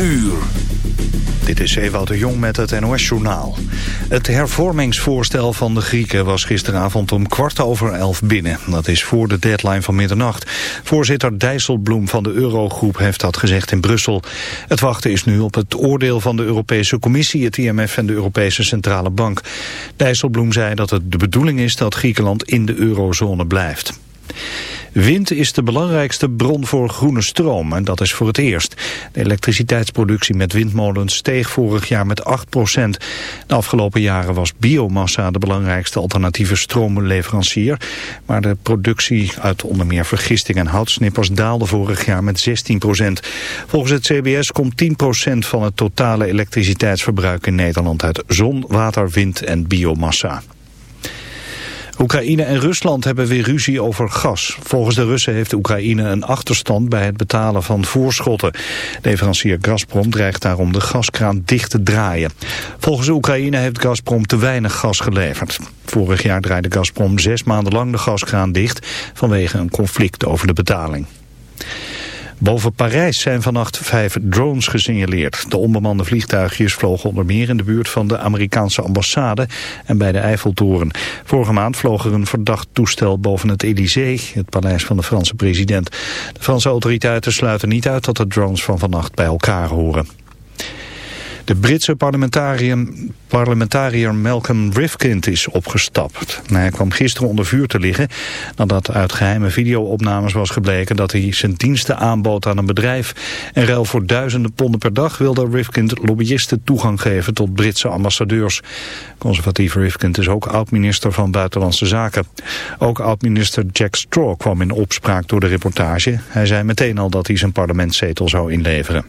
Uur. Dit is Ewout de Jong met het NOS-journaal. Het hervormingsvoorstel van de Grieken was gisteravond om kwart over elf binnen. Dat is voor de deadline van middernacht. Voorzitter Dijsselbloem van de Eurogroep heeft dat gezegd in Brussel. Het wachten is nu op het oordeel van de Europese Commissie, het IMF en de Europese Centrale Bank. Dijsselbloem zei dat het de bedoeling is dat Griekenland in de eurozone blijft. Wind is de belangrijkste bron voor groene stroom en dat is voor het eerst. De elektriciteitsproductie met windmolens steeg vorig jaar met 8% De afgelopen jaren was biomassa de belangrijkste alternatieve stroomleverancier. Maar de productie uit onder meer vergisting en houtsnippers daalde vorig jaar met 16% Volgens het CBS komt 10% van het totale elektriciteitsverbruik in Nederland uit zon, water, wind en biomassa. Oekraïne en Rusland hebben weer ruzie over gas. Volgens de Russen heeft Oekraïne een achterstand bij het betalen van voorschotten. Leverancier Gazprom dreigt daarom de gaskraan dicht te draaien. Volgens Oekraïne heeft Gazprom te weinig gas geleverd. Vorig jaar draaide Gazprom zes maanden lang de gaskraan dicht vanwege een conflict over de betaling. Boven Parijs zijn vannacht vijf drones gesignaleerd. De onbemande vliegtuigjes vlogen onder meer in de buurt van de Amerikaanse ambassade en bij de Eiffeltoren. Vorige maand vloog er een verdacht toestel boven het Elysée, het paleis van de Franse president. De Franse autoriteiten sluiten niet uit dat de drones van vannacht bij elkaar horen. De Britse parlementariër, parlementariër Malcolm Rifkind is opgestapt. Hij kwam gisteren onder vuur te liggen nadat uit geheime videoopnames was gebleken dat hij zijn diensten aanbood aan een bedrijf. En ruil voor duizenden ponden per dag wilde Rifkind lobbyisten toegang geven tot Britse ambassadeurs. Conservatieve Rifkind is ook oud-minister van Buitenlandse Zaken. Ook oud-minister Jack Straw kwam in opspraak door de reportage. Hij zei meteen al dat hij zijn parlementszetel zou inleveren.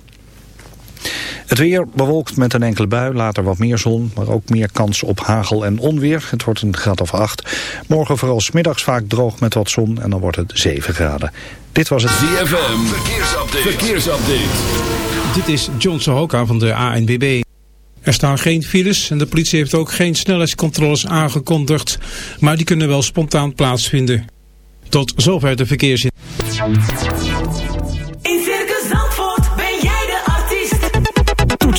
Het weer bewolkt met een enkele bui, later wat meer zon, maar ook meer kans op hagel en onweer. Het wordt een graad of 8. Morgen vooral smiddags vaak droog met wat zon en dan wordt het 7 graden. Dit was het ZFM, verkeersupdate. verkeersupdate. Dit is John Sohoka van de ANBB. Er staan geen files en de politie heeft ook geen snelheidscontroles aangekondigd, maar die kunnen wel spontaan plaatsvinden. Tot zover de verkeersin.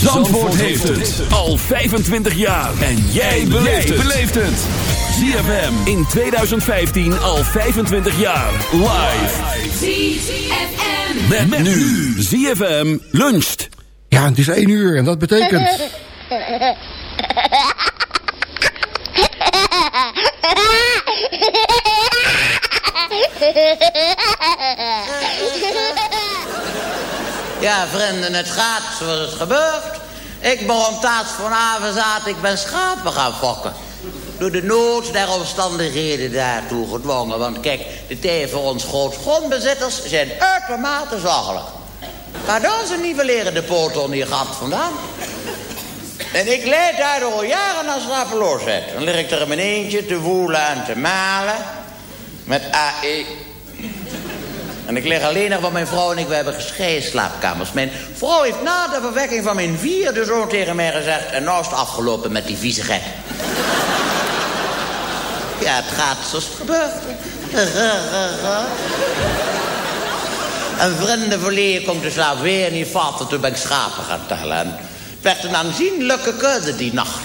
Zandvoort, heeft het al 25 jaar. En jij beleeft het. ZFM in 2015 al 25 jaar. Live. ZFM. Met, met nu. ZFM luncht. Ja, het is 1 uur en dat betekent... Ja, vrienden, het gaat zoals het gebeurt. Ik ben om taart vanavond zat, ik ben schapen gaan fokken. Door de nood der omstandigheden daartoe gedwongen. Want kijk, de voor ons grootgrondbezitters zijn uitermate zorgelijk. Doen ze nivelleren de poten hier gat vandaan? En ik leid daardoor al jaren naar slapeloosheid. Dan lig ik er in mijn eentje te woelen en te malen. Met AE En ik lig alleen nog, want mijn vrouw en ik we hebben gescheiden slaapkamers. Mijn vrouw heeft na de verwekking van mijn vierde zoon tegen mij gezegd... en nou is het afgelopen met die vieze gek. ja, het gaat zoals het gebeurt. een vrienden verleden komt de slaap weer niet vatten. Toen ben ik schapen gaan tellen. En het werd een aanzienlijke kudde die nacht.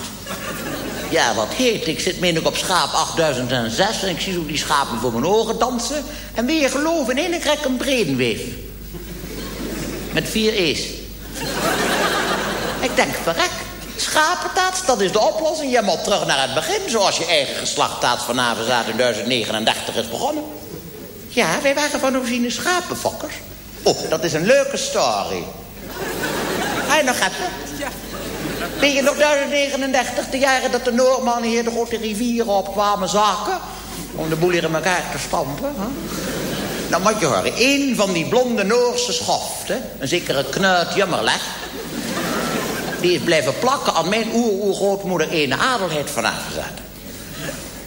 Ja, wat heet. Ik zit meen ik op schaap 8006 en ik zie zo die schapen voor mijn ogen dansen. En wil je geloven in, ik krijg een bredenweef. Met vier E's. ik denk, verrek. Schapentaats, dat is de oplossing. Je moet terug naar het begin, zoals je eigen geslachttaats vanavond zaten in 1039 is begonnen. Ja, wij waren van origine schapenfokkers. Oh, dat is een leuke story. Ga je nog even? Je nog 1039, de jaren dat de Noormannen hier de grote rivieren opkwamen zaken? Om de boel hier in elkaar te stampen. Hè? Nou moet je horen, één van die blonde Noorse schoften, een zekere Knut Jummerleg... die is blijven plakken aan mijn oer-oergrootmoeder Ene Adelheid van Averzaten.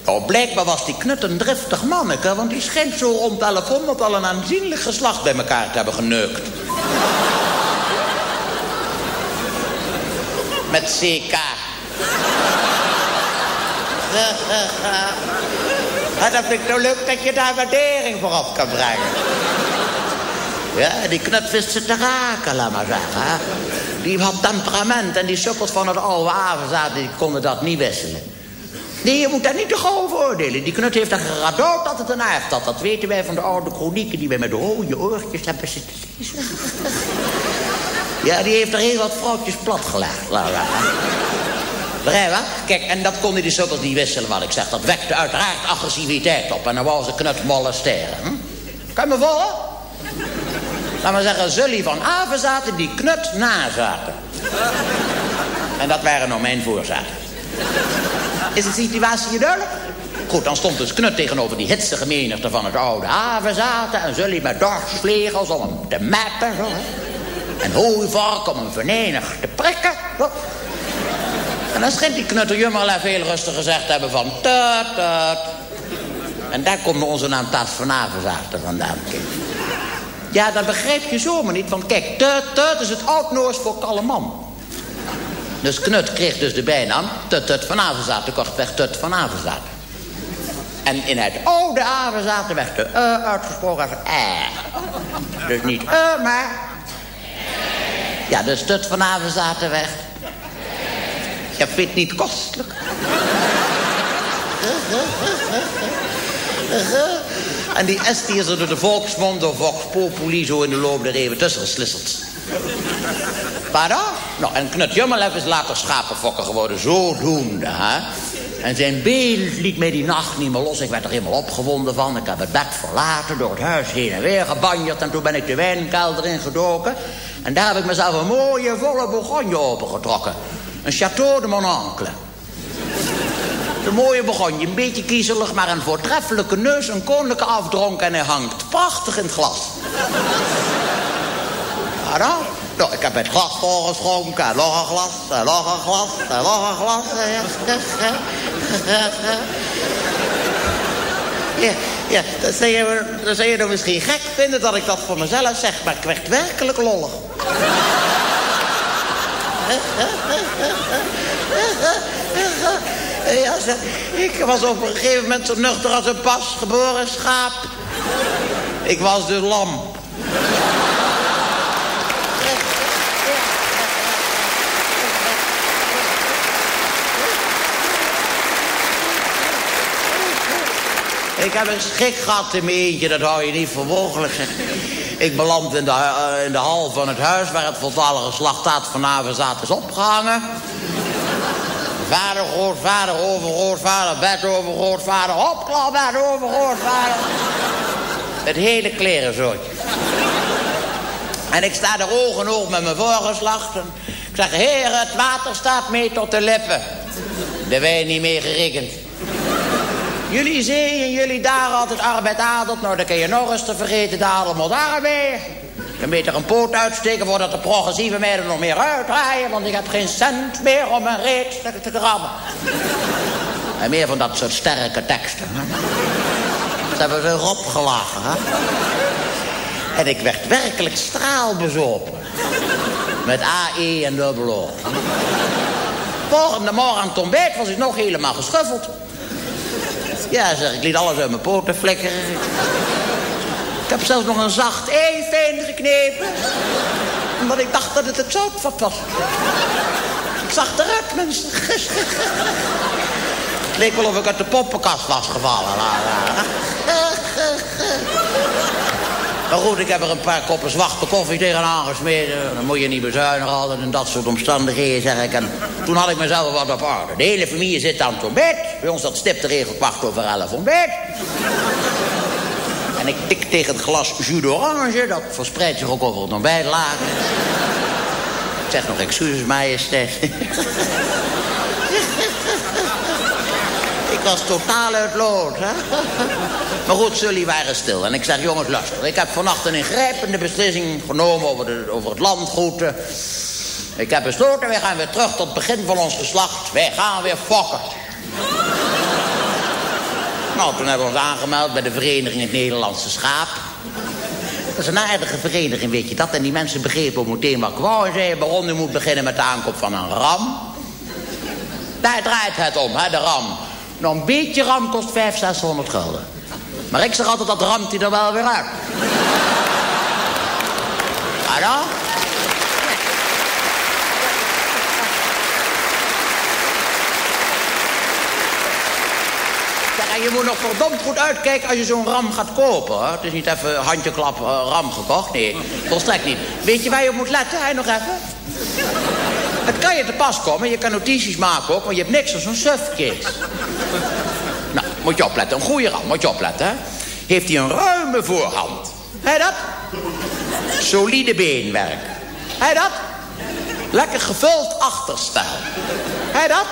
Nou, blijkbaar was die Knut een driftig manneke... want die schijnt zo rond 1100 al een aanzienlijk geslacht bij elkaar te hebben geneukt. Met CK. Dat vind ik nou leuk dat je daar waardering voor op kan brengen. Ja, die knut wist ze te raken, laat maar zeggen. Die had temperament en die sukkels van het oude avenzaad, die konden dat niet wisselen. Nee, je moet daar niet te gauw oordelen. Die knut heeft er geradood dat het een aard had. Dat weten wij van de oude chronieken die wij met rode oortjes hebben zitten. Ja, die heeft er heel wat vrouwtjes platgelegd. La, la. Begrijp je? Kijk, en dat konden die sukkels niet wisselen wat ik zeg. Dat wekte uiteraard agressiviteit op. En dan wou ze knut molesteren. Hm? Kan je me volgen? Laat maar zeggen, Zully van Avenzaten die knut nazaten. En dat waren nou mijn voorzaten. Is de situatie je duidelijk? Goed, dan stond dus Knut tegenover die hitsige menigte van het oude havenzaten... en Zully met dorsvlegels om hem te mappen, zo. En hooivark om hem venijnig te prikken. En dan schijnt die Knutter Jummerlef heel rustig gezegd hebben van... Tut, tut. En daar komt onze naam Taas van Avenzaten vandaan. Ja, dat begrijp je zomaar niet, want kijk, tut, tut is het oud-Noors voor kalle man. Dus Knut kreeg dus de bijnaam Tut Tut van Avenzaten, kortweg Tut van Avenzaten. En in het oude Avenzaten werd de uh uitgesproken als eh. Dus niet eh, maar... Ja, dus Tut van Avenzaten werd... Je vindt niet kostelijk. En die S is er door de volksmond door Vox Populi zo in de loop der eeuwen tussen geslisseld. Pardon? Nou, en Knut Jummelef is later schapenfokker geworden, zodoende, hè. En zijn beeld liet mij die nacht niet meer los. Ik werd er helemaal opgewonden van. Ik heb het bed verlaten, door het huis heen en weer gebanjerd. En toen ben ik de wijnkelder ingedoken. En daar heb ik mezelf een mooie, volle Bourgogne opengetrokken. Een Château de Mon Oncle. De mooie Bourgogne, een beetje kiezelig, maar een voortreffelijke neus, een koninklijke afdronk en hij hangt prachtig in het glas. Ja, nou, ik heb het glas volgeschonken, en nog een glas, en nog een glas, en nog een glas. Ja, ja, dan zou je, dan je nou misschien gek vinden dat ik dat voor mezelf zeg, maar ik werd werkelijk lollig. Ja, ik was op een gegeven moment zo nuchter als een pas geboren schaap. Ik was de lamp. Ik heb een schik gehad in mijn eentje, dat hou je niet voor mogelijk. Ik beland in de, eh, in de hal van het huis waar het voltallige slachtaat vanavond zat is opgehangen. Vader, grootvader, overgrootvader, bed overgrootvader, hopklap, bed overgrootvader. Het hele klerenzootje. En ik sta er oog in oog met mijn voorgeslacht. En ik zeg, heren, het water staat mee tot de lippen. De wijn niet meer gerekend. Jullie zee en jullie daar altijd arbeid adelt. Nou, dan kun je nog eens te vergeten de adel moet arbeiden. Je beter een poot uitsteken voordat de progressieve meiden nog meer uitdraaien. Want ik heb geen cent meer om mijn reet te, te. En meer van dat soort sterke teksten. Ze hebben ze erop gelachen, hè? En ik werd werkelijk straalbezopen. Met AE en dubbel O. Volgende morgen aan het ontbijt was ik nog helemaal geschuffeld. Ja, zeg, ik liet alles uit mijn poten flikkeren. Ik heb zelfs nog een zacht ei geknepen. Omdat ik dacht dat het het zoutvat was. Ik zag eruit, mensen. Het leek wel of ik uit de poppenkast was gevallen. Maar goed, ik heb er een paar koppen zwarte koffie tegenaan gesmeden. Dan moet je niet bezuinigen altijd in dat soort omstandigheden, zeg ik. En toen had ik mezelf wat op orde. De hele familie zit aan het ontbijt. Bij ons dat stipt de regel kwart over elf ontbijt. En ik tik tegen het glas jus d'orange. Dat verspreidt zich ook over het ontbijtlaken. Ik zeg nog excuses, majesteit. Was totaal uit lood, hè? Maar goed, jullie waren stil. En ik zeg, jongens, luister. Ik heb vannacht een ingrijpende beslissing genomen over, de, over het landgoed. Ik heb besloten, wij gaan weer terug tot het begin van ons geslacht. Wij gaan weer fokken. Nou, toen hebben we ons aangemeld bij de Vereniging Het Nederlandse Schaap. Dat is een aardige vereniging, weet je dat? En die mensen begrepen ook meteen wat ik wou. En zeiden, baron, u moet beginnen met de aankoop van een ram. Daar draait het om, hè, de ram. Nou, een beetje ram kost 500, 600 gulden. Maar ik zeg altijd, dat ramt hij er wel weer uit. Dan? Zeg, en je moet nog verdomd goed uitkijken als je zo'n ram gaat kopen. Het is niet even handjeklap uh, ram gekocht. Nee, volstrekt niet. Weet je waar je op moet letten? Hij nog even? Het kan je te pas komen. Je kan notities maken ook, want je hebt niks als zo'n sufkees. Nou, moet je opletten. Een goede ram, moet je opletten. Heeft hij een ruime voorhand. Hé dat? Solide beenwerk. Hé dat? Lekker gevuld achterstel. Hé dat?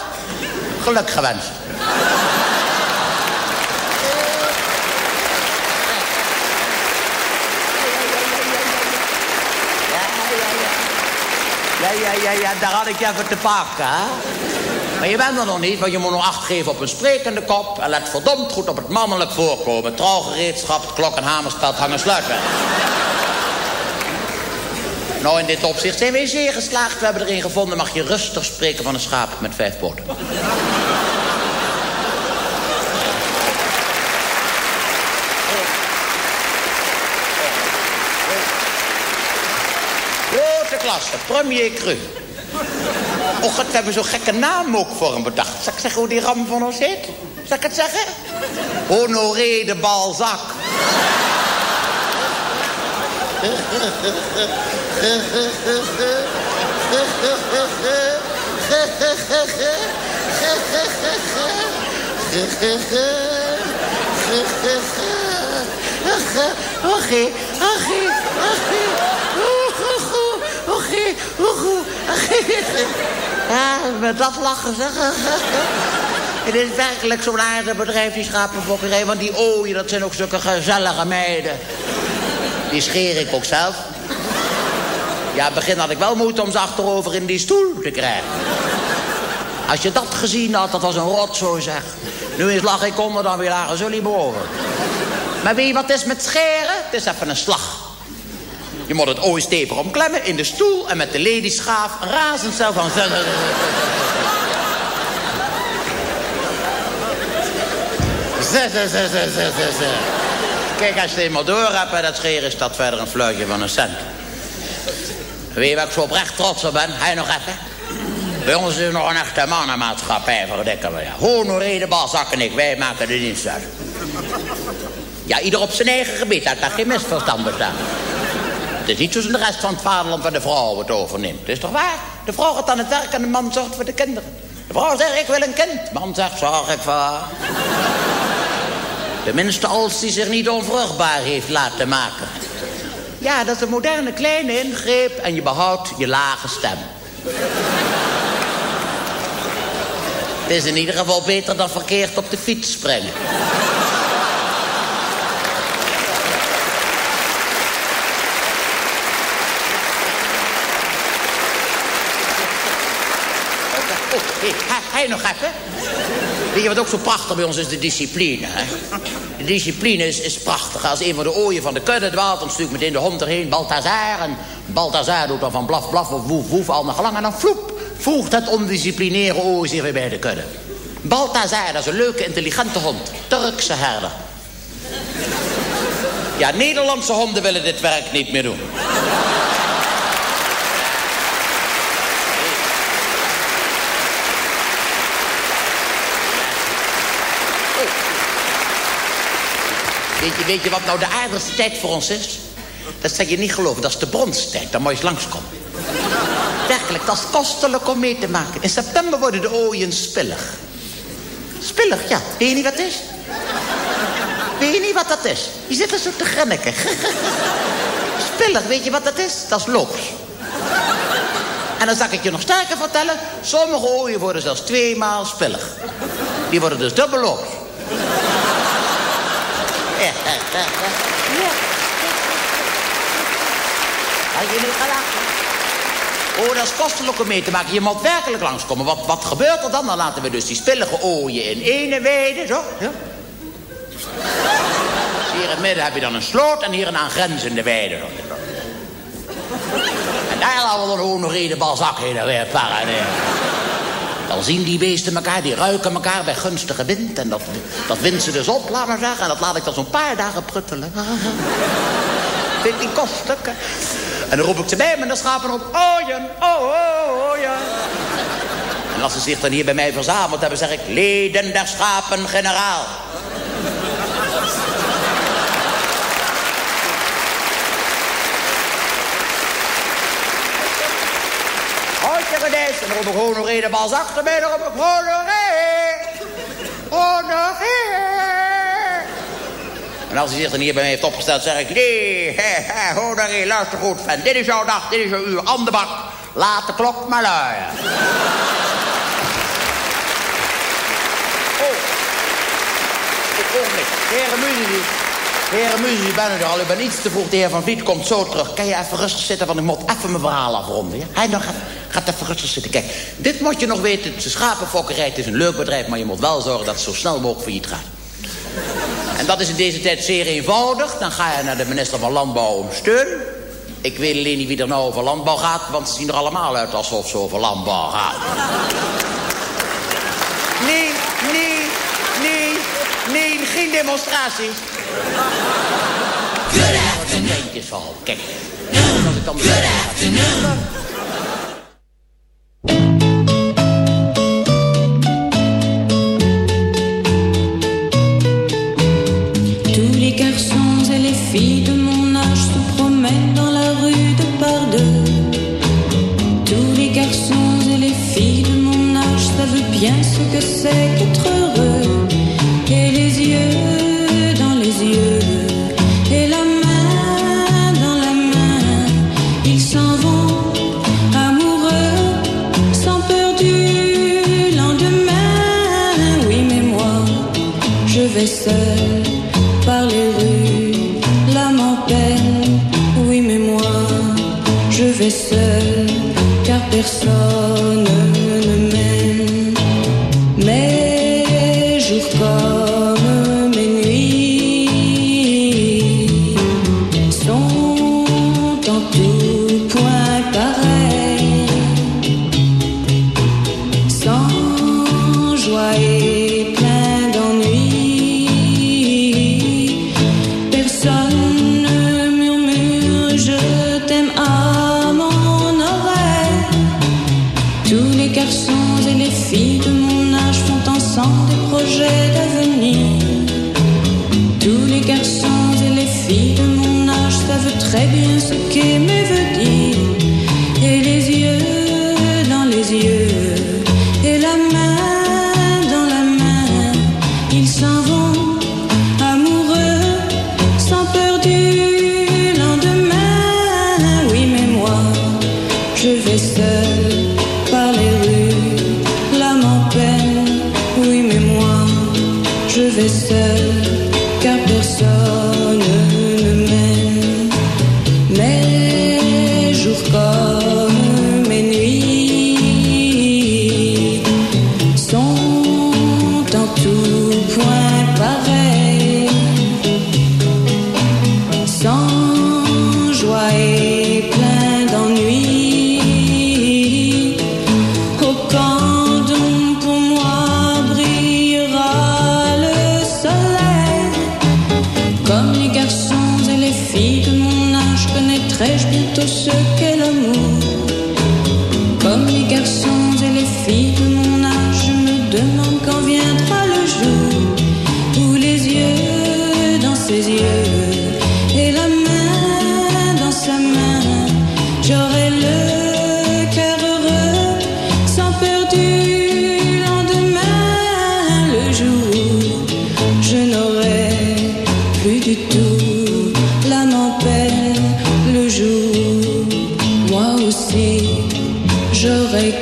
Geluk gewenst. Ja, ja, ja, ja, daar had ik je even te pakken, hè? Maar je bent er nog niet, want je moet nog acht geven op een sprekende kop... en let verdomd goed op het mannelijk voorkomen. Trouwgereedschap, klok en hamerspeld hangen sluitwerk. nou, in dit opzicht zijn we zeer geslaagd. We hebben erin gevonden, mag je rustig spreken van een schaap met vijf poten. Klasse, premier cru. Och, het hebben zo'n gekke naam ook voor hem bedacht. Zal ik zeggen hoe die ram van ons heet? Zal ik het zeggen? Honoré de Balzac. Oké, oké, Ja, met dat lachen, zeg. Het is werkelijk zo'n aardig bedrijf, die schapenfokkerij. Want die ooien, dat zijn ook zulke gezellige meiden. Die scheer ik ook zelf. Ja, het begin had ik wel moeite om ze achterover in die stoel te krijgen. Als je dat gezien had, dat was een rotzooi, zeg. Nu eens lag ik onder, dan weer lagen jullie boven. Maar je wat is met scheren? Het is even een slag. Je moet het ooit stevig omklemmen in de stoel... en met de ladyschaaf razendsnel van... Kijk, als je het eenmaal door hebt bij dat scheren... is dat verder een fluitje van een cent. Weet je waar ik zo oprecht trots op ben? Hij nog even? Bij ons is nog een echte mannenmaatschappij, verdikken we. Honoré de Balzak en ik, wij maken de dienst uit. Ja, ieder op zijn eigen gebied, dat daar geen misverstand bestaan. Het is niet zoals in de rest van het vaderland waar de vrouw het overneemt. Het is toch waar? De vrouw gaat aan het werk en de man zorgt voor de kinderen. De vrouw zegt, ik wil een kind. De man zegt, zorg ik voor. Tenminste als hij zich niet onvruchtbaar heeft laten maken. Ja, dat is een moderne kleine ingreep en je behoudt je lage stem. Het is in ieder geval beter dan verkeerd op de fiets springen. Hij nog even. Weet je wat ook zo prachtig bij ons is? De discipline, hè? De discipline is, is prachtig. Als een van de ooien van de kudde dwaalt... dan stuurt meteen de hond erheen, Balthazar. En Balthazar doet dan van blaf, blaf of woef, woef al naar gelang. En dan vloep, voegt het ondisciplineerde ooi zich weer bij de kudde. Balthazar, dat is een leuke, intelligente hond. Turkse herder. Ja, Nederlandse honden willen dit werk niet meer doen. Weet je, weet je wat nou de aardigste tijd voor ons is? Dat zou je niet geloven, dat is de bronstijd. Dan moet je eens langskomen. Werkelijk, dat is kostelijk om mee te maken. In september worden de ooien spillig. Spillig, ja. Weet je niet wat het is? Weet je niet wat dat is? Je zit er zo te grinniken. Spillig, weet je wat dat is? Dat is loops. En dan zal ik je nog sterker vertellen. Sommige ooien worden zelfs tweemaal spillig. Die worden dus dubbel loops. Had je niet gelachen? Oh, dat is kostelijk om mee te maken. Je moet werkelijk langskomen. Wat, wat gebeurt er dan? Dan laten we dus die spillige ooien in ene weiden. Zo. Hier in het midden heb je dan een sloot en hier een aangrenzende weide. En daar laten we dan ook nog een balzak heen en weer paraderen. Dan zien die beesten elkaar, die ruiken elkaar bij gunstige wind. En dat, dat wint ze dus op, laat maar zeggen. En dat laat ik dan zo'n paar dagen pruttelen. Vind die kostelijk. En dan roep ik ze bij me, dan schapen op. Ooien, oh, oh. En als ze zich dan hier bij mij verzameld hebben, zeg ik... Leden der schapen, generaal. En dan Honoré de bal achter mij. Ik Honoré. Honoré. En als hij zich dan hier bij mij heeft opgesteld, zeg ik... Nee, Honoré, luister goed, vent. Dit is jouw dag, dit is jouw uur. Aan de bak. Laat de klok maar luien. Oh. Ik ogenblik. Heren muziek. Heren muziek, ben er al. U bent iets te vroeg. De heer Van Vliet komt zo terug. Kan je even rustig zitten, want ik moet even mijn verhaal afronden. Hij dan gaat, even rustig zitten. Kijk, dit moet je nog weten. Is schapenfokkerij. Het is een leuk bedrijf, maar je moet wel zorgen dat het zo snel mogelijk failliet gaat. En dat is in deze tijd zeer eenvoudig. Dan ga je naar de minister van Landbouw om steun. Ik weet alleen niet wie er nou over landbouw gaat... want ze zien er allemaal uit alsof ze over landbouw gaan. Nee, nee, nee, nee, geen demonstraties. Good afternoon. Kijk, als ik dan... Good afternoon. sua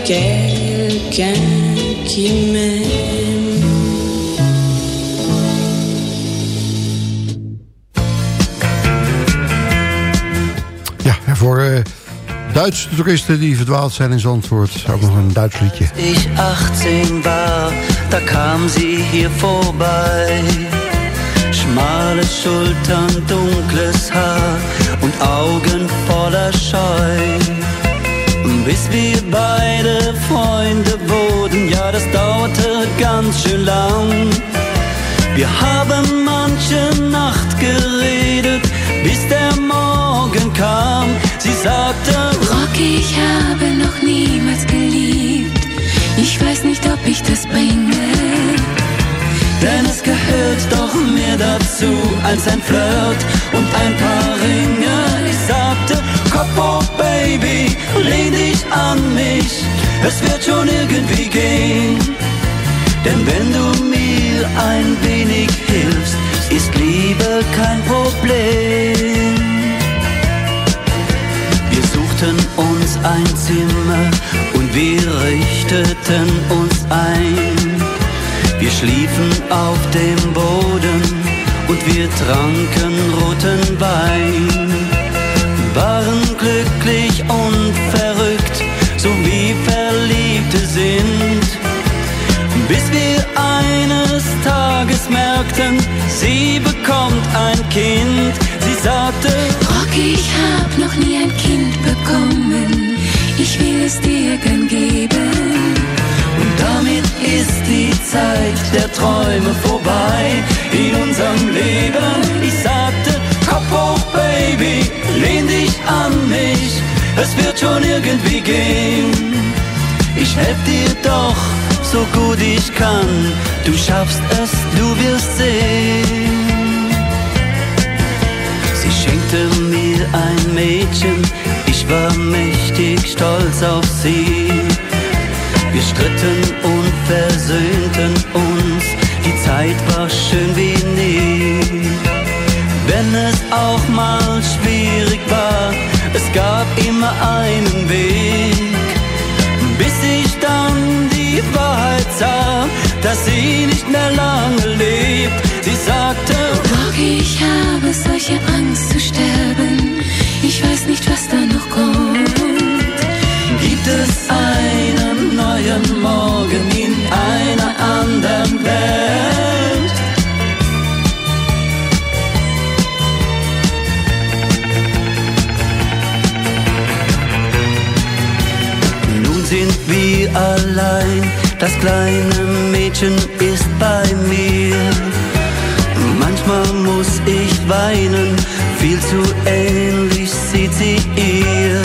quelqu'un qui m'aime. Ja, en voor eh, Duitse toeristen die verdwaald zijn in Zandvoort... ook nog een Duits liedje. ich 18 war, da kam sie hier vorbei. Schmale Schultern, dunkles Haar und Augen voller Scheu. Bis wir beide Freunde wurden, ja, das dauerte ganz schön lang. Wir haben manche Nacht geredet, bis der Morgen kam. Sie sagte, Rocky, ich habe noch niemals geliebt. Ich weiß nicht, ob ich das bringe. Denn es gehört doch mehr dazu als ein Flirt und ein paar Ringe. Kopf hoch, Baby, lehn dich an mich. Es wird schon irgendwie gehen. Denn wenn du mir ein wenig hilfst, ist Liebe kein Problem. Wir suchten uns ein Zimmer und wir richteten uns ein. Wir schliefen auf dem Boden und wir tranken roten Wein. Glücklich und verrückt, so wie Verliebte sind. Bis wir eines Tages merkten, sie bekommt ein Kind. Sie sagte, Rocky, ich hab noch nie ein Kind bekommen. Ich will es dir gern geben. Und damit ist die Zeit der Träume vorbei in unserem Leben. Es wird schon irgendwie gehen. Ich helf dir doch, so gut ich kann. Du schaffst es, du wirst sehen. Sie schenkte mir ein Mädchen, ich war mächtig stolz auf sie. Wir stritten und versöhnten uns, die Zeit war schön wie nie. Wenn es auch mal gab immer einen Weg. Bis ich dann die Wahrheit sah, dass sie nicht mehr lange lebt. Sie sagte, Rocky, ich habe solche Angst zu sterben. Ich weiß nicht, was da noch kommt. gibt es allein, das kleine Mädchen ist bei mir. Manchmal muss ich weinen, viel zu ähnlich sieht sie ihr.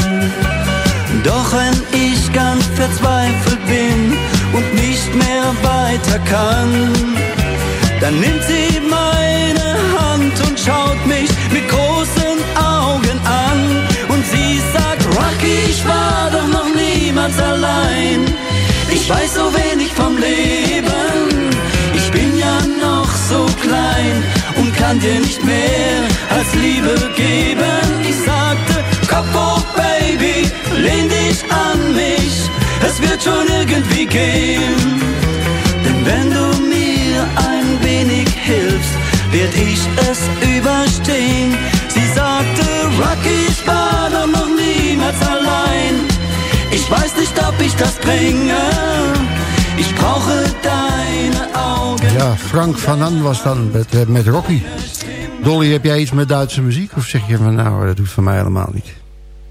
Doch wenn ich ganz verzweifelt bin und nicht mehr weiter kann, dann nimmt sie meine Hand und schaut mich mit großen Augen an. Und sie sagt, Rocky, ich war doch noch niemals allein. Ich weiß so wenig vom Leben. Ich bin ja noch so klein und kann dir nicht mehr als Liebe geben. Ich sagte, Kopf hoch, Baby, lehn dich an mich. Es wird schon irgendwie gehen. Denn wenn du mir ein wenig hilfst, werd ich es überstehen. Sie sagte, Rocky, ich war doch noch niemals allein. Ich weiß nicht, ob ich das bringe. Ich brauche deine Augen. Ja, Frank van An was dan met, eh, met Rocky. Dolly, heb jij iets met Duitse muziek? Of zeg je van nou, dat doet van mij helemaal niet?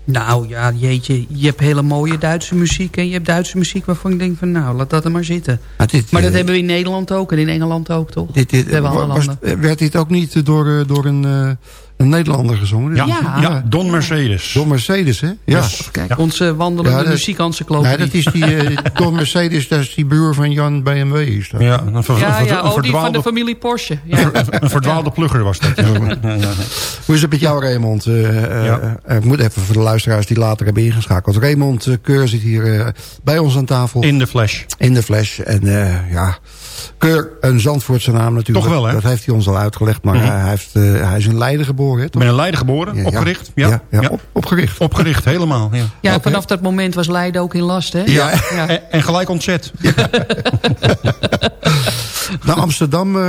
Nou ja, jeetje, je hebt hele mooie Duitse muziek... en je hebt Duitse muziek waarvan ik denk van... nou, laat dat er maar zitten. Maar, dit, Maar dat eh, hebben we in Nederland ook en in Engeland ook, toch? dit, dit, dat hebben alle was- landen. werd dit ook niet door, eh, door een, eh, een Nederlander gezongen? Ja, Ja. ja. Don Mercedes. Door Mercedes, hè? Ja. Kijk, onze wandelende Ja, muziekencyclopedie. Nee, dat is die, eh door Mercedes, dat is die buur van Jan BMW. Is dat. Ja, een, ver- Ja, een ver- ja, een oh, die van de familie Porsche. Ja. een verdwaalde plugger was dat. Ja. Ja, ja. Hoe is het met jou, Raymond? Eh, eh, Ja. eh, ik moet even voor de luisteraars die later hebben ingeschakeld. Raymond Keur zit hier eh, bij ons aan tafel. In de flash. In de flash. En eh, ja, Keur, een Zandvoortse naam natuurlijk. Toch wel, hè? Dat heeft hij ons al uitgelegd. Maar Mhm. hij, heeft, hij is in Leiden geboren, hè? Toch? ben in Leiden geboren, Ja, opgericht. Ja, Ja, ja, ja, op- opgericht. Opgericht, helemaal. Ja. Ja, vanaf dat moment was Leiden ook in last, hè? Ja, Ja. En, en gelijk ontzet. Naar Amsterdam eh,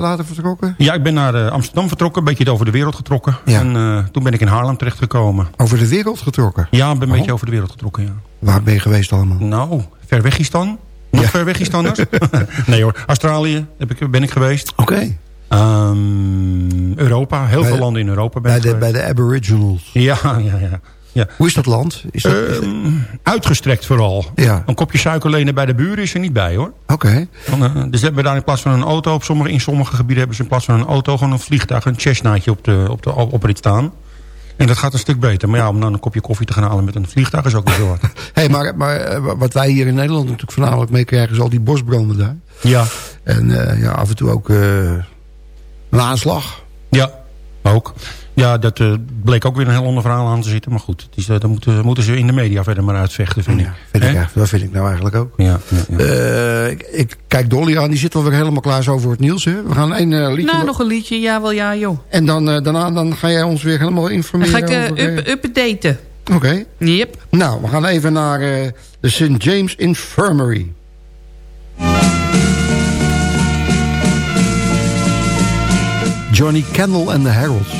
later vertrokken. Ja, ik ben naar eh, Amsterdam vertrokken, een beetje het over de wereld getrokken. Ja. En eh, toen ben ik in Haarlem terechtgekomen. Over de wereld getrokken. Ja, ik ben een Oh. beetje over de wereld getrokken, ja. Waar ben je geweest allemaal? Nou, ver Wegistan. Nog Ja. ver Wegistanders? nee hoor, Australië heb ik, ben ik geweest. Oké. Ehm, Europa, heel Bij- veel landen in Europa ben Bij de, bij de Aboriginals. Ja, ja, ja. ja. Hoe is dat land? Is dat, is dat- Ehm, uitgestrekt vooral. Ja. Een kopje suiker lenen bij de buren is er niet bij hoor. Oké. Eh, dus hebben we daar in plaats van een auto, op sommige, in sommige gebieden hebben ze in plaats van een auto gewoon een vliegtuig, een Cessnaatje op de, op de oprit staan. En dat gaat een stuk beter. Maar ja, om dan een kopje koffie te gaan halen met een vliegtuig is ook weer zo wat. Hey, maar, maar eh, wat wij hier in Nederland natuurlijk voornamelijk meekrijgen... is al die bosbranden daar. Ja, En eh, ja, af en toe ook een aanslag. ja, ook. Ja, dat eh, bleek ook weer een heel ander verhaal aan te zitten. Maar goed, het is, eh, dan moeten, moeten ze in de media verder maar uitvechten, vind ik. Ja, vind ik dat vind ik nou eigenlijk ook. Ja, ja, ja. Eh, ik, ik kijk Dolly aan, die zit alweer helemaal klaar zo voor het nieuws. Hè? We gaan één eh, liedje... Nou, nog- een liedje. Ja, wel ja, joh. En dan, eh, daarna dan ga jij ons weer helemaal Dan informeren. ga ik over, up, updaten. Oké. Yep. Nou, we gaan even naar eh, de St. James Infirmary. Johnny Kendall and the Heralds.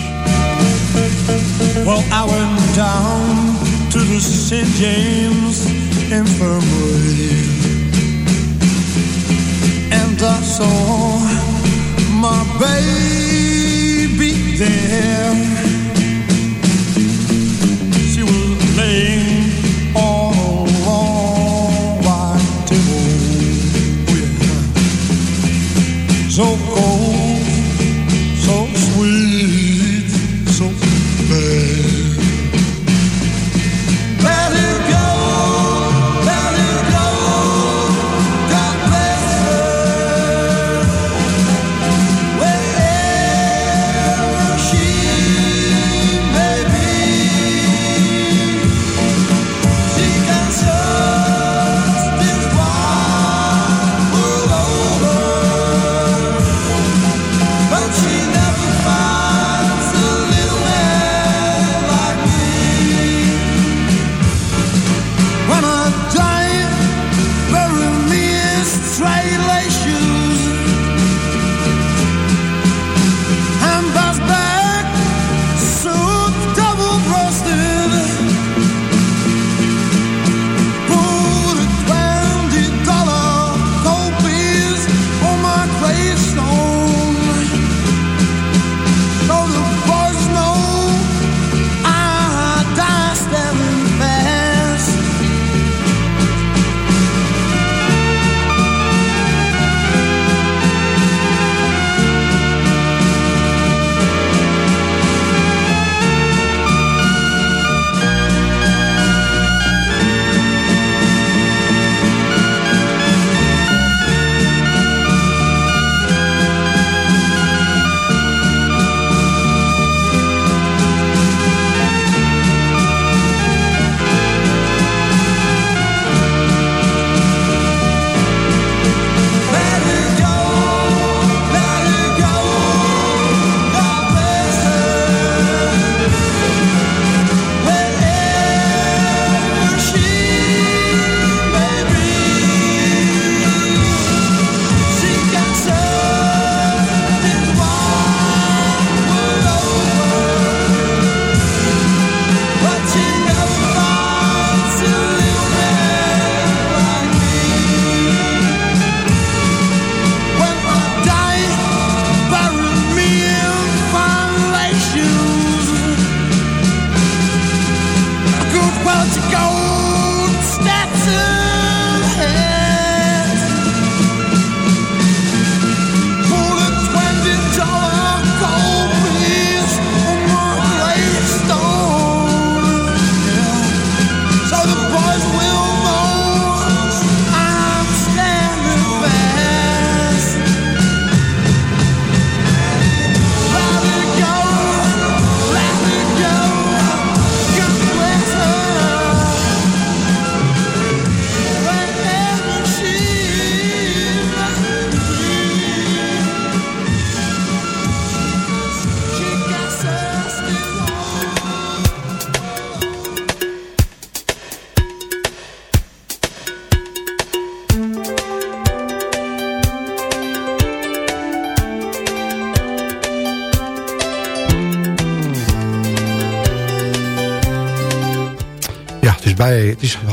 Well, I went down to the St. James Infirmary and I saw my baby there. She was laying. So cold,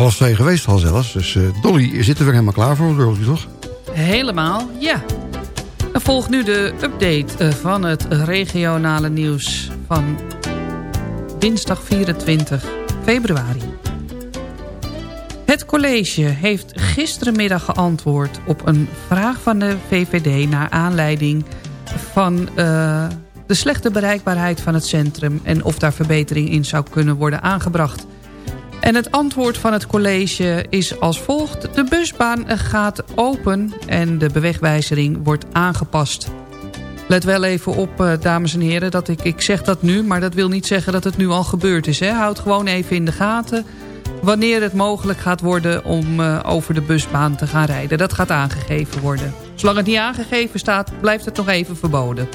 half twee geweest al zelfs. Dus eh, Dolly, zit er weer helemaal klaar voor, Dolly, toch? Helemaal, ja. Dan volgt nu de update eh, van het regionale nieuws van dinsdag 24 februari. Het college heeft gisterenmiddag geantwoord op een vraag van de VVD... naar aanleiding van uh, de slechte bereikbaarheid van het centrum... en of daar verbetering in zou kunnen worden aangebracht. En het antwoord van het college is als volgt. De busbaan gaat open en de bewegwijzering wordt aangepast. Let wel even op, uh, dames en heren, dat ik, ik zeg dat nu... maar dat wil niet zeggen dat het nu al gebeurd is. Hè? Houd gewoon even in de gaten wanneer het mogelijk gaat worden om uh, over de busbaan te gaan rijden. Dat gaat aangegeven worden. Zolang het niet aangegeven staat, blijft het nog even verboden.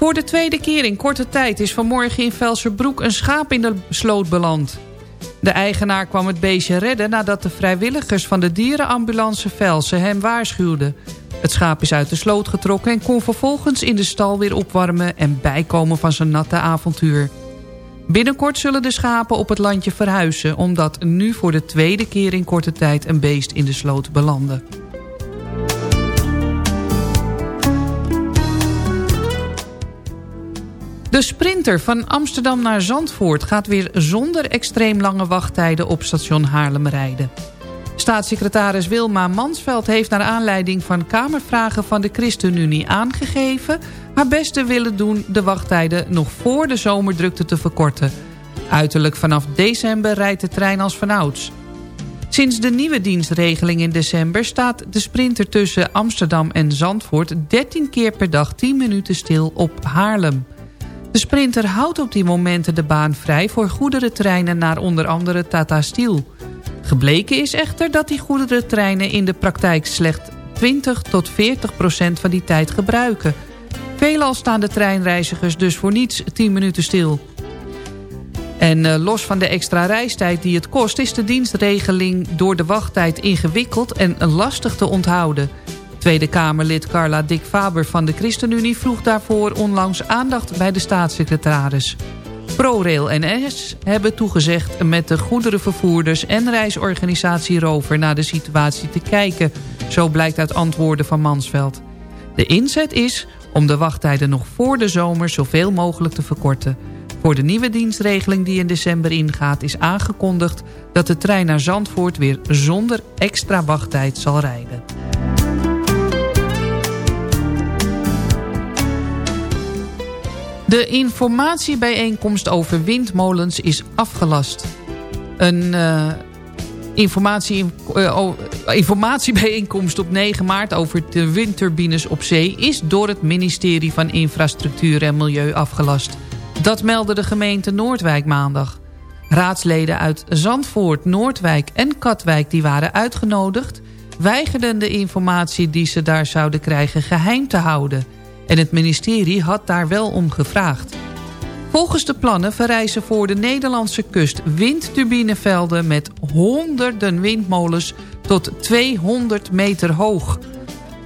Voor de tweede keer in korte tijd is vanmorgen in Velserbroek een schaap in de sloot beland. De eigenaar kwam het beestje redden nadat de vrijwilligers van de dierenambulance Velsen hem waarschuwden. Het schaap is uit de sloot getrokken en kon vervolgens in de stal weer opwarmen en bijkomen van zijn natte avontuur. Binnenkort zullen de schapen op het landje verhuizen... omdat nu voor de tweede keer in korte tijd een beest in de sloot belandde. De sprinter van Amsterdam naar Zandvoort gaat weer zonder extreem lange wachttijden op station Haarlem rijden. Staatssecretaris Wilma Mansveld heeft naar aanleiding van Kamervragen van de ChristenUnie aangegeven... haar best te willen doen de wachttijden nog voor de zomerdrukte te verkorten. Uiterlijk vanaf december rijdt de trein als vanouds. Sinds de nieuwe dienstregeling in december staat de sprinter tussen Amsterdam en Zandvoort 13 keer per dag 10 minuten stil op Haarlem. De sprinter houdt op die momenten de baan vrij voor goederentreinen naar onder andere Tata Steel. Gebleken is echter dat die goederentreinen in de praktijk slechts 20 tot 40 procent van die tijd gebruiken. Veelal staan de treinreizigers dus voor niets 10 minuten stil. En uh, los van de extra reistijd die het kost... is de dienstregeling door de wachttijd ingewikkeld en lastig te onthouden. Tweede Kamerlid Carla Dick Faber van de ChristenUnie... vroeg daarvoor onlangs aandacht bij de staatssecretaris. ProRail NS hebben toegezegd met de goederenvervoerders en reisorganisatie Rover naar de situatie te kijken. Zo blijkt uit antwoorden van Mansveld. De inzet is om de wachttijden nog voor de zomer zoveel mogelijk te verkorten. Voor de nieuwe dienstregeling die in december ingaat is aangekondigd dat de trein naar Zandvoort weer zonder extra wachttijd zal rijden. De informatiebijeenkomst over windmolens is afgelast. Een uh, informatie, uh, informatiebijeenkomst op 9 maart over de windturbines op zee... is door het ministerie van Infrastructuur en Milieu afgelast. Dat meldde de gemeente Noordwijk maandag. Raadsleden uit Zandvoort, Noordwijk en Katwijk die waren uitgenodigd... weigerden de informatie die ze daar zouden krijgen geheim te houden... En het ministerie had daar wel om gevraagd. Volgens de plannen verrijzen voor de Nederlandse kust windturbinevelden met honderden windmolens tot 200 meter hoog.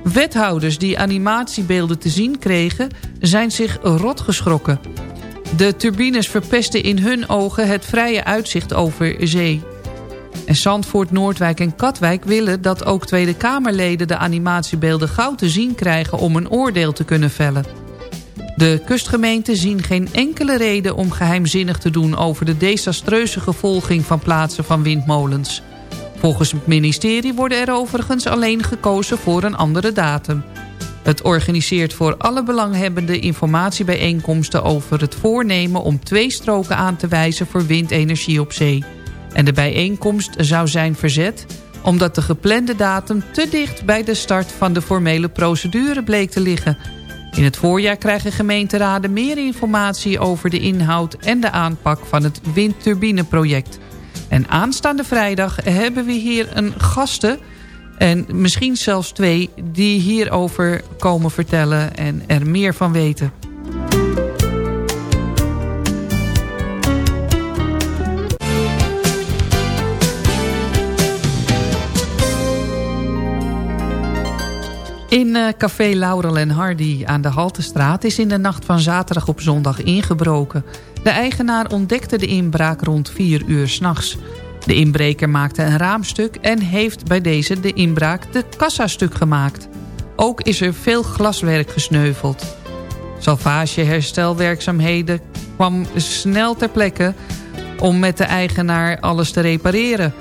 Wethouders die animatiebeelden te zien kregen zijn zich rot geschrokken. De turbines verpesten in hun ogen het vrije uitzicht over zee. En Zandvoort, Noordwijk en Katwijk willen dat ook Tweede Kamerleden de animatiebeelden gauw te zien krijgen om een oordeel te kunnen vellen. De kustgemeenten zien geen enkele reden om geheimzinnig te doen over de desastreuze gevolging van plaatsen van windmolens. Volgens het ministerie worden er overigens alleen gekozen voor een andere datum. Het organiseert voor alle belanghebbenden informatiebijeenkomsten over het voornemen om twee stroken aan te wijzen voor windenergie op zee. En de bijeenkomst zou zijn verzet omdat de geplande datum te dicht bij de start van de formele procedure bleek te liggen. In het voorjaar krijgen gemeenteraden meer informatie over de inhoud en de aanpak van het windturbineproject. En aanstaande vrijdag hebben we hier een gasten, en misschien zelfs twee, die hierover komen vertellen en er meer van weten. In uh, café Laurel en Hardy aan de Haltestraat is in de nacht van zaterdag op zondag ingebroken. De eigenaar ontdekte de inbraak rond 4 uur s'nachts. De inbreker maakte een raamstuk en heeft bij deze de inbraak de kassastuk gemaakt. Ook is er veel glaswerk gesneuveld. Salvageherstelwerkzaamheden kwam snel ter plekke om met de eigenaar alles te repareren.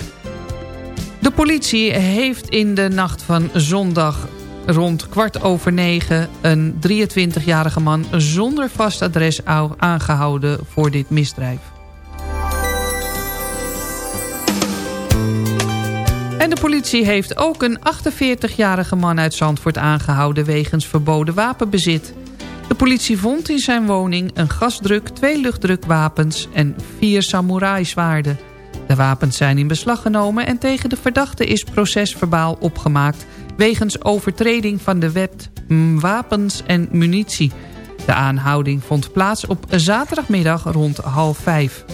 De politie heeft in de nacht van zondag rond kwart over negen... een 23-jarige man zonder vast adres aangehouden voor dit misdrijf. En de politie heeft ook een 48-jarige man uit Zandvoort aangehouden... wegens verboden wapenbezit. De politie vond in zijn woning een gasdruk, twee luchtdrukwapens... en vier samurai-zwaarden. De wapens zijn in beslag genomen en tegen de verdachte is procesverbaal opgemaakt... wegens overtreding van de wet wapens en munitie. De aanhouding vond plaats op zaterdagmiddag rond half vijf.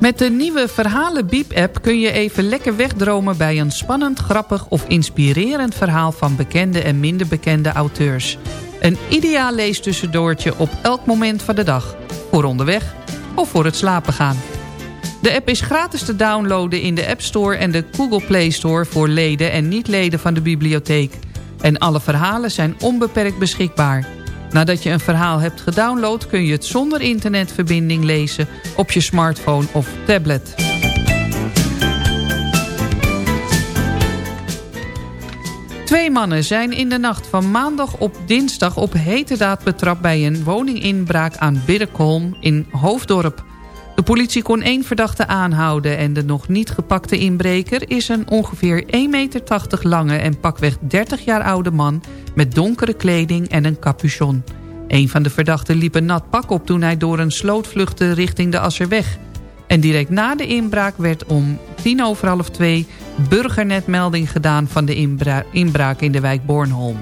Met de nieuwe Verhalen Biep-app kun je even lekker wegdromen... bij een spannend, grappig of inspirerend verhaal... van bekende en minder bekende auteurs. Een ideaal leestussendoortje op elk moment van de dag. Voor onderweg of voor het slapen gaan. De app is gratis te downloaden in de App Store en de Google Play Store... voor leden en niet-leden van de bibliotheek. En alle verhalen zijn onbeperkt beschikbaar... Nadat je een verhaal hebt gedownload kun je het zonder internetverbinding lezen op je smartphone of tablet. Twee mannen zijn in de nacht van maandag op dinsdag op heterdaad betrapt bij een woninginbraak aan Biddenkolm in Hoofddorp. De politie kon één verdachte aanhouden en de nog niet gepakte inbreker is een ongeveer 1,80 meter lange en pakweg 30 jaar oude man met donkere kleding en een capuchon. Een van de verdachten liep een nat pak op toen hij door een sloot vluchtte richting de Asserweg. En direct na de inbraak werd om tien over half twee burgernetmelding gedaan van de inbraak in de wijk Bornholm.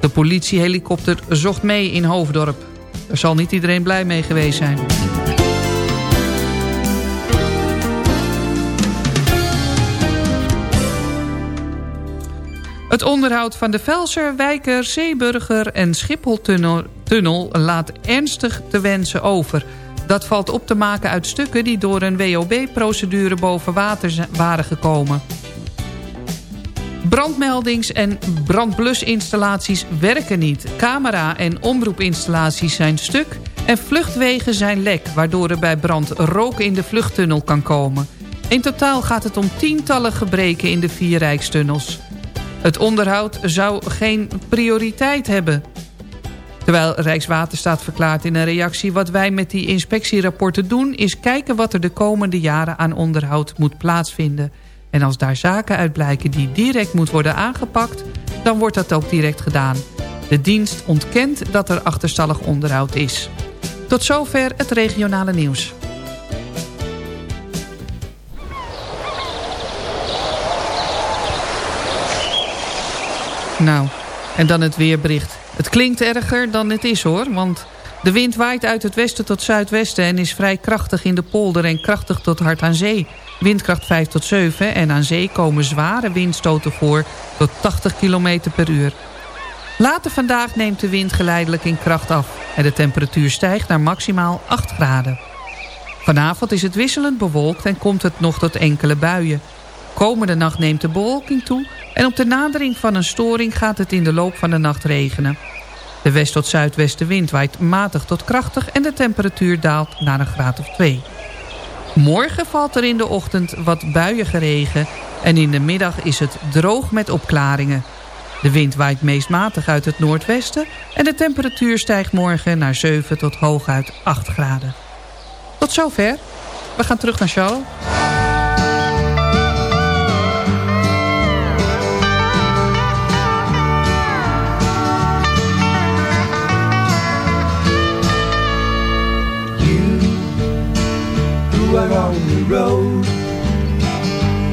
De politiehelikopter zocht mee in Hoofddorp. Er zal niet iedereen blij mee geweest zijn. Het onderhoud van de Velser, Wijker, Zeeburger en Schipholtunnel laat ernstig te wensen over. Dat valt op te maken uit stukken die door een WOB-procedure boven water waren gekomen. Brandmeldings- en brandblusinstallaties werken niet. Camera- en omroepinstallaties zijn stuk en vluchtwegen zijn lek... waardoor er bij brand rook in de vluchttunnel kan komen. In totaal gaat het om tientallen gebreken in de vier rijkstunnels. Het onderhoud zou geen prioriteit hebben. Terwijl Rijkswaterstaat verklaart in een reactie... wat wij met die inspectierapporten doen... is kijken wat er de komende jaren aan onderhoud moet plaatsvinden. En als daar zaken uit blijken die direct moet worden aangepakt... dan wordt dat ook direct gedaan. De dienst ontkent dat er achterstallig onderhoud is. Tot zover het regionale nieuws. Nou, en dan het weerbericht. Het klinkt erger dan het is hoor, want de wind waait uit het westen tot zuidwesten... en is vrij krachtig in de polder en krachtig tot hard aan zee. Windkracht 5 tot 7 en aan zee komen zware windstoten voor tot 80 km per uur. Later vandaag neemt de wind geleidelijk in kracht af... en de temperatuur stijgt naar maximaal 8 graden. Vanavond is het wisselend bewolkt en komt het nog tot enkele buien. Komende nacht neemt de bewolking toe en op de nadering van een storing gaat het in de loop van de nacht regenen. De west- tot zuidwestenwind waait matig tot krachtig en de temperatuur daalt naar een graad of 2. Morgen valt er in de ochtend wat buiige regen en in de middag is het droog met opklaringen. De wind waait meest matig uit het noordwesten en de temperatuur stijgt morgen naar 7 tot hooguit 8 graden. Tot zover. We gaan terug naar Charles.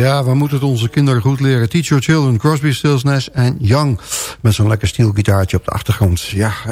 Ja, we moeten het onze kinderen goed leren. Teach your children, Crosby, Stills, Nash en Young. Met zo'n lekker stielgitaartje op de achtergrond. Ja, eh,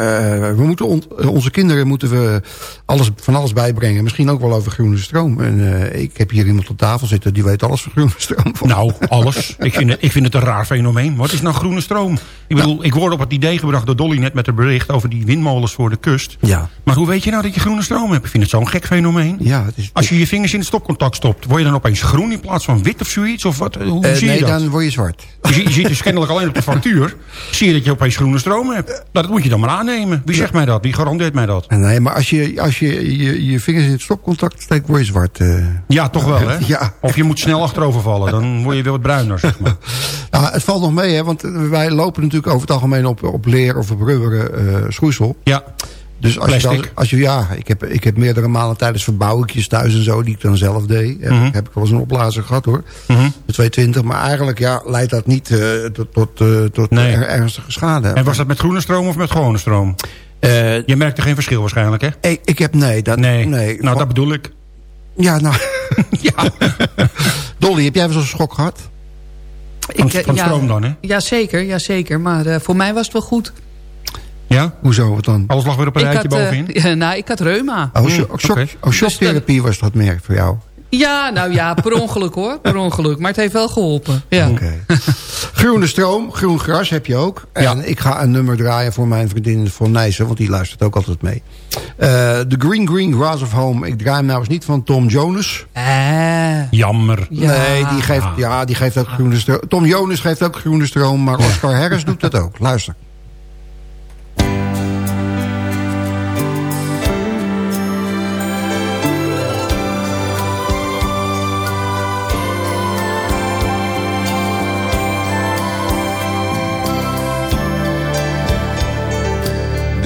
we moeten on- eh, onze kinderen moeten we alles, van alles bijbrengen. Misschien ook wel over groene stroom. En eh, ik heb hier iemand op tafel zitten die weet alles van groene stroom. Nou, alles. Ik vind, het, ik vind het een raar fenomeen. Wat is nou groene stroom? Ik bedoel, ik word op het idee gebracht door Dolly net met een bericht over die windmolens voor de kust. Ja. Maar hoe weet je nou dat je groene stroom hebt? Ik vind het zo'n gek fenomeen. Ja, het is, Als je je vingers in het stopcontact stopt, word je dan opeens groen in plaats van wit of zoiets? Of wat? Hoe Eh, zie je nee, dat? dan word je zwart. Je, ziet- je ziet dus kennelijk alleen op de factuur, zie je dat je opeens groene stroom hebt. Nou, dat moet je dan maar aannemen. Wie zegt mij dat? Wie garandeert mij dat? Nee, maar als je als je, je, je vingers in het stopcontact steekt, word je zwart. eh. Ja, toch wel, hè? Ja. Of je moet snel achterover vallen, dan word je weer wat bruiner, zeg maar. Nou, het valt nog mee, hè, want wij lopen natuurlijk over het algemeen op, op leer of op rubberen eh schoeisel. Ja. Dus als je, dan, als je, ja, ik heb, ik heb meerdere malen tijdens verbouwingjes thuis en zo, die ik dan zelf deed. Eh, Mhm. Heb ik wel eens een opblazer gehad hoor. Mhm. De 220, maar eigenlijk ja, leidt dat niet eh, tot, tot, eh, tot Nee. er- ernstige schade. En was dat met groene stroom of met gewone stroom? Eh, Je merkte geen verschil waarschijnlijk, hè? ik, ik heb, nee, dat, Nee. nee. Nou, dat bedoel ik. Ja, nou, Ja. Dolly, heb jij wel zo'n schok gehad? Van, Ik, van ja. stroom dan, hè? Jazeker, jazeker. Maar eh, voor mij was het wel goed. Ja? Hoezo, wat dan? Alles lag weer op een ik rijtje had, eh, bovenin? ja, nou, ik had reuma. Oh, sho- shock- oké. oh, shocktherapie was dat meer voor jou. Ja, nou ja, per ongeluk hoor. Per ongeluk. Maar het heeft wel geholpen. Ja. Oké. Groene stroom, groen gras heb je ook. En ik ga een nummer draaien voor mijn vriendin Von Nijssen, want die luistert ook altijd mee. Eh The Green Green Grass of Home. Ik draai hem nou eens niet van Tom Jonas. Eh, Jammer. ja. Nee, die geeft, ja, die geeft ook groene stroom. Tom Jonas geeft ook groene stroom, maar Oscar Harris doet dat ook. Luister.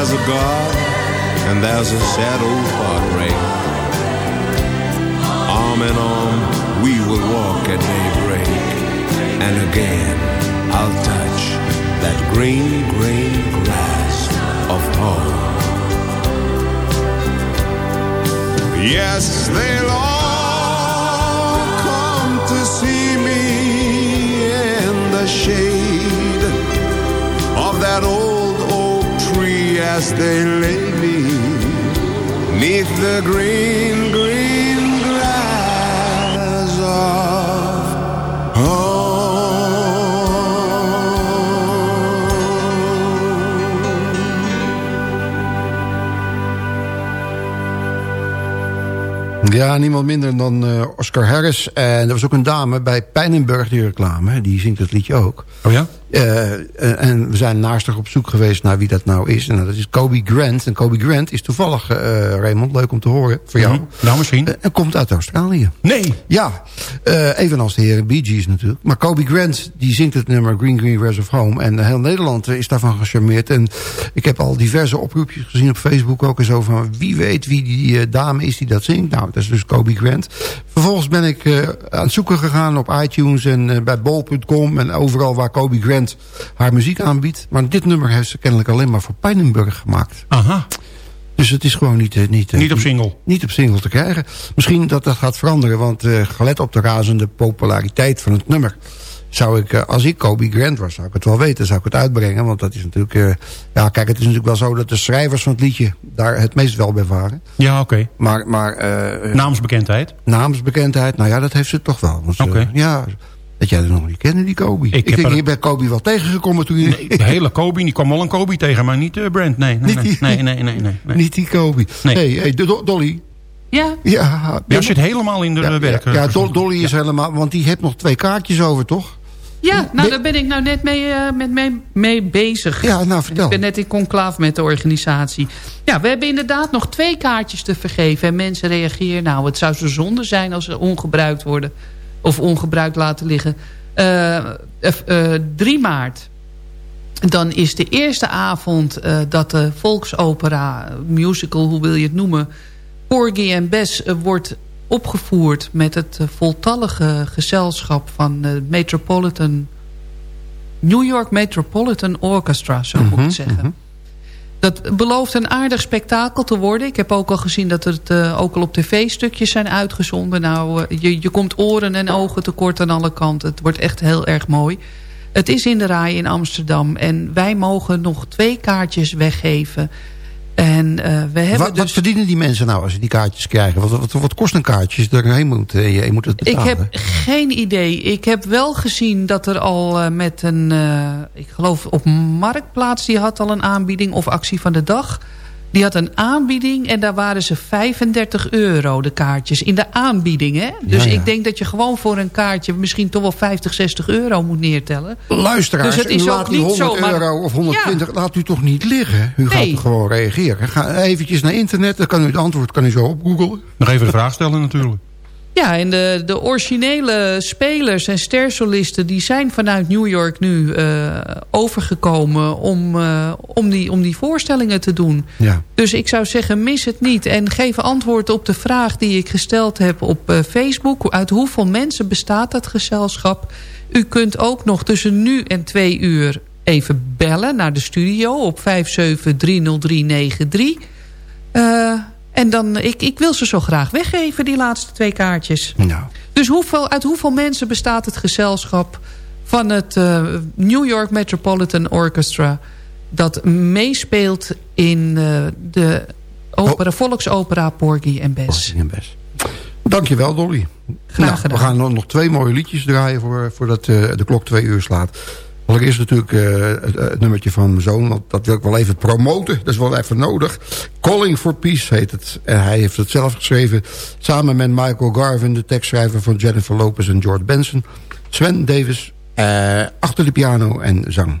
There's a God and there's a shadow old heartbreak. Arm in arm, we will walk at daybreak. And again, I'll touch that green, green grass of home. Yes, they'll all come to see me in the shade of that old tree as they lay me neath the green, green grass of home. Ja, niemand minder dan eh, Oscar Harris. En er was ook een dame bij Pijnenburg, die reclame. Die zingt het liedje ook. Oh ja? Eh, en we zijn naastig op zoek geweest naar wie dat nou is. En dat is Kobe Grant. En Kobe Grant is toevallig, eh, Raymond, leuk om te horen voor jou. Mhm. Nou, misschien. Eh, en komt uit Australië. Nee. Ja, eh, evenals de heren Bee Gees natuurlijk. Maar Kobe Grant, die zingt het nummer Green Green Grass of Home. En heel Nederland eh, is daarvan gecharmeerd. En ik heb al diverse oproepjes gezien op Facebook ook. En zo van, wie weet wie die eh, dame is die dat zingt. Nou, dat is dus Kobe Grant. Vervolgens ben ik eh, aan het zoeken gegaan op iTunes en eh, bij bol.com. En overal waar Kobe Grant haar muziek aanbiedt. Maar dit nummer heeft ze kennelijk alleen maar voor Pijnenburg gemaakt. Aha. Dus het is gewoon niet... eh, niet, eh, Niet op single. Niet op single te krijgen. Misschien dat dat gaat veranderen. Want eh, gelet op de razende populariteit van het nummer... zou ik, als ik Kobe Grant was, zou ik het wel weten. Zou ik het uitbrengen. Want dat is natuurlijk... ja, kijk, het is natuurlijk wel zo dat de schrijvers van het liedje... daar het meest wel bij waren. Ja, oké. Maar... maar eh, Namensbekendheid? Namensbekendheid, nou ja, dat heeft ze toch wel. Oké. ja, dat jij er nog niet kende, die Kobe. Ik, heb denk, er- je bent Kobe wel tegengekomen toen je... De hele Kobe, die kwam al een Kobe tegen, maar niet eh, Brand. Nee, nee, Niet nee, die- nee, nee, nee, nee, nee. Niet die Kobe. Nee. Hey, hey, Do- Dolly. Ja? Ja, Ja, zit helemaal in de ja, werk. Ja, ja, Do- Dolly is helemaal... Want die heeft nog twee kaartjes over, toch? Ja, nou daar ben ik nou net mee, eh, met mee, mee bezig. Ja, nou vertel. Ik ben net in conclaaf met de organisatie. Ja, we hebben inderdaad nog twee kaartjes te vergeven. En mensen reageren, nou het zou zo zonde zijn als ze ongebruikt worden. Of ongebruikt laten liggen. Eh, eh, eh, 3 maart. Dan is de eerste avond eh, dat de volksopera, musical, hoe wil je het noemen... Porgy en Bess eh, wordt opgevoerd met het eh, voltallige gezelschap van de Metropolitan... New York Metropolitan Orchestra, zo moet ik het zeggen. Dat belooft een aardig spektakel te worden. Ik heb ook al gezien dat het eh, ook al op tv-stukjes zijn uitgezonden. Nou, eh, je, je komt oren en ogen tekort aan alle kanten. Het wordt echt heel erg mooi. Het is in de Rai in Amsterdam. En wij mogen nog twee kaartjes weggeven. En eh, we hebben Wat, dus... wat verdienen die mensen nou als ze die kaartjes krijgen? Wat, wat, wat kost een kaartje als je erheen moet? eh, Je, je moet het Ik betalen. heb geen idee. Ik heb wel gezien dat er al eh, met een... ik geloof op Marktplaats, die had al een aanbieding... of actie van de dag... Die had een aanbieding en daar waren ze 35 euro, de kaartjes. In de aanbieding, hè? Dus Ja, ja. ik denk dat je gewoon voor een kaartje... misschien toch wel 50, 60 euro moet neertellen. Luisteraars, dus het is u ook laat die niet 100 zomaar... euro of 120, Ja. laat u toch niet liggen? U Nee. gaat gewoon reageren. Ga eventjes naar internet, dan kan u het antwoord kan u zo op. Nog even de vraag stellen natuurlijk. Ja, en de, de originele spelers en stersolisten... die zijn vanuit New York nu eh, overgekomen om, eh, om, die, om die voorstellingen te doen. Ja. Dus ik zou zeggen, mis het niet. En geef antwoord op de vraag die ik gesteld heb op eh, Facebook. Uit hoeveel mensen bestaat dat gezelschap? U kunt ook nog tussen nu en twee uur even bellen naar de studio... op 5730393. Eh en dan, ik, ik wil ze zo graag weggeven, die laatste twee kaartjes. Nou. Dus hoeveel, uit hoeveel mensen bestaat het gezelschap van het eh, New York Metropolitan Orchestra... dat meespeelt in eh, de opera, volksopera Porgy en Bess. en Bess. Dankjewel, Dolly. Graag Nou, gedaan. We gaan nog, nog twee mooie liedjes draaien voor, voordat eh, de klok twee uur slaat. Allereerst natuurlijk eh, het, het nummertje van mijn zoon. Want dat wil ik wel even promoten. Dat is wel even nodig. Calling for Peace heet het. En hij heeft het zelf geschreven. Samen met Michael Garvin, de tekstschrijver van Jennifer Lopez en George Benson. Sven Davis, eh, achter de piano en zang.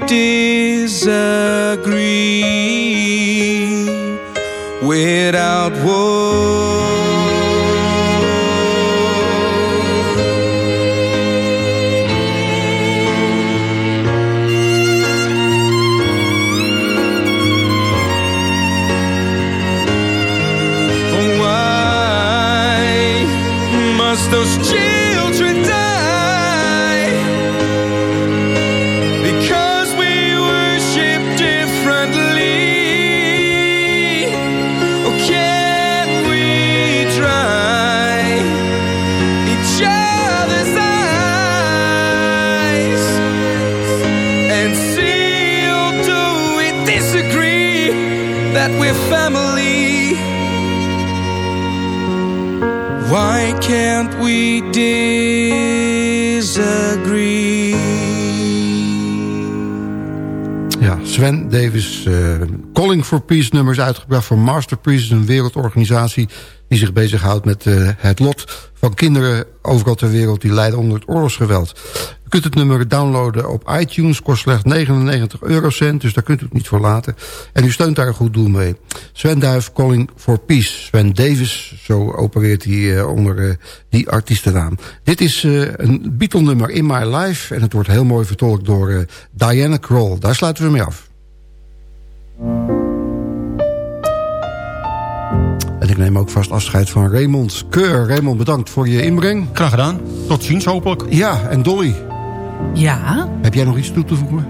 desire Sven Davis, uh, Calling for Peace nummers uitgebracht voor Masterpiece, een wereldorganisatie die zich bezighoudt met uh, het lot van kinderen overal ter wereld die lijden onder het oorlogsgeweld. U kunt het nummer downloaden op iTunes, kost slechts 99 eurocent, dus daar kunt u het niet voor laten. En u steunt daar een goed doel mee. Sven Duif, Calling for Peace. Sven Davis, zo opereert hij uh, onder uh, die artiestennaam. Dit is een Beatle-nummer In My Life en het wordt heel mooi vertolkt door Diana Kroll. Daar sluiten we mee af. Ik neem ook vast afscheid van Raymond Keur. Raymond, bedankt voor je inbreng. Graag gedaan. Tot ziens hopelijk. Ja, en Dolly. Ja? Heb jij nog iets toe te voegen?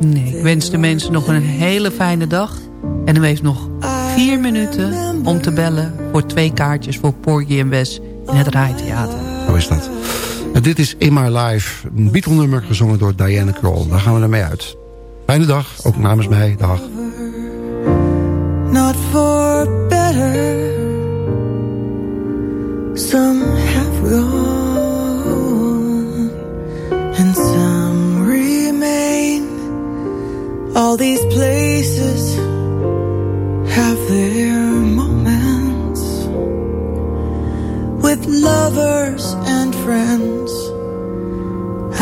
Nee, ik wens de mensen nog een hele fijne dag. En u heeft nog vier minuten om te bellen... voor twee kaartjes voor Porgy en Wes in het Rijtheater. Zo is dat. En dit is In My Life, een Beatle-nummer gezongen door Diana Kroll. Daar gaan we ermee uit. Fijne dag, ook namens mij. Dag. Not for better. Some have gone And some remain. All these places Have their moments With lovers and friends.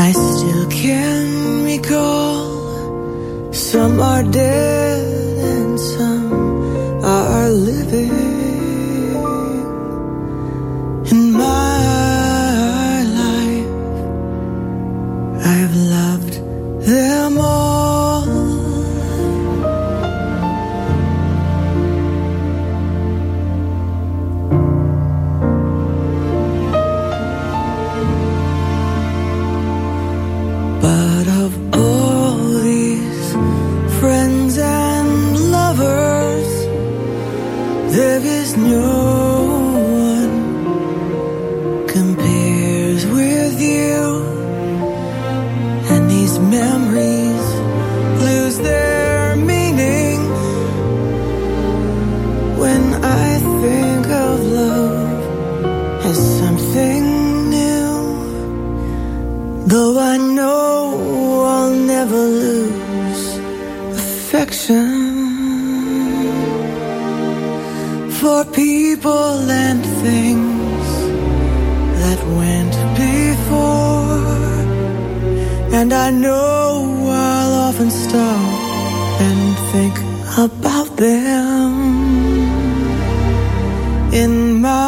I still can recall Some are dead affection for people and things that went before. And I know I'll often stop and think about them in my